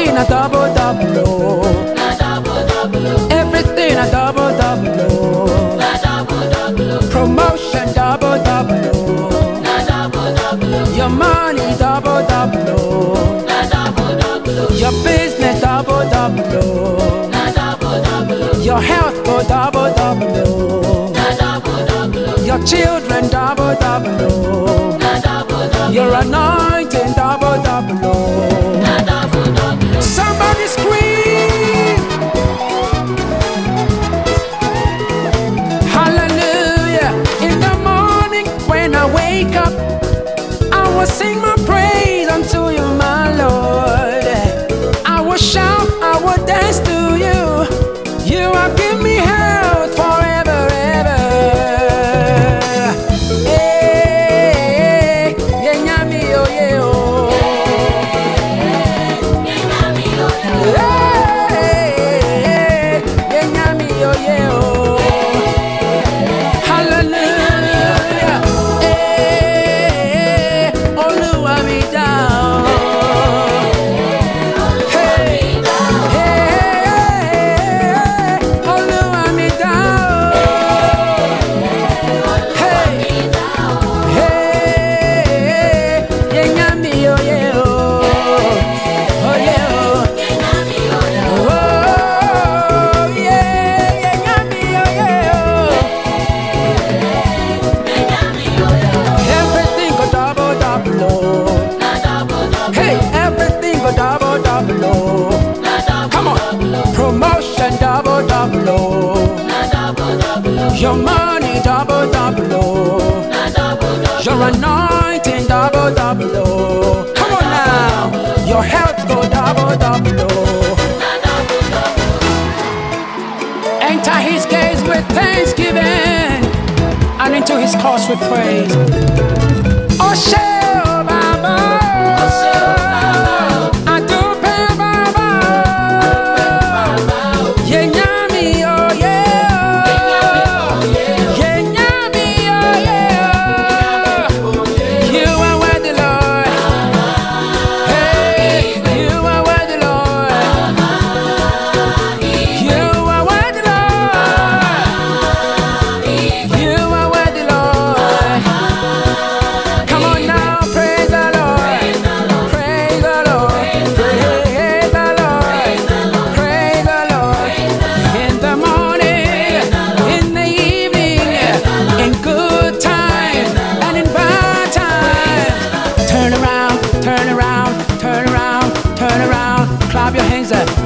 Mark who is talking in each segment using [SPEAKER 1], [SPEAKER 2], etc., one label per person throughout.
[SPEAKER 1] Everything a double double. A double double. Everything a double double. A double double. Promotion double double Your money double double Your business double double Your health go double double Your children double double oh. A double You're was seen. Double double oh. Your anointing double double oh. Come on now, your health go double double oh. Enter his gates with thanksgiving and into his courts with praise. Oshe o Baba,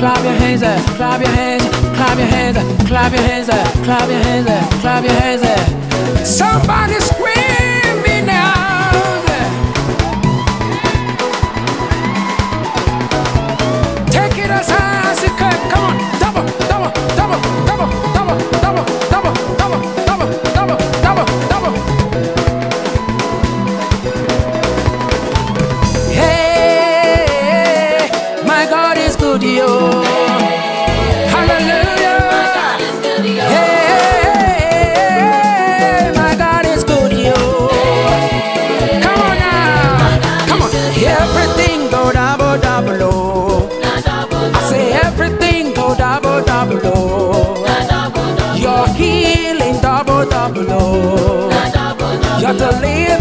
[SPEAKER 1] clap your hands up, clap your hands, clap your hands up, clap your hands up, clap your hands up, clap your hands up. Somebody scream Diablo. You're the leader.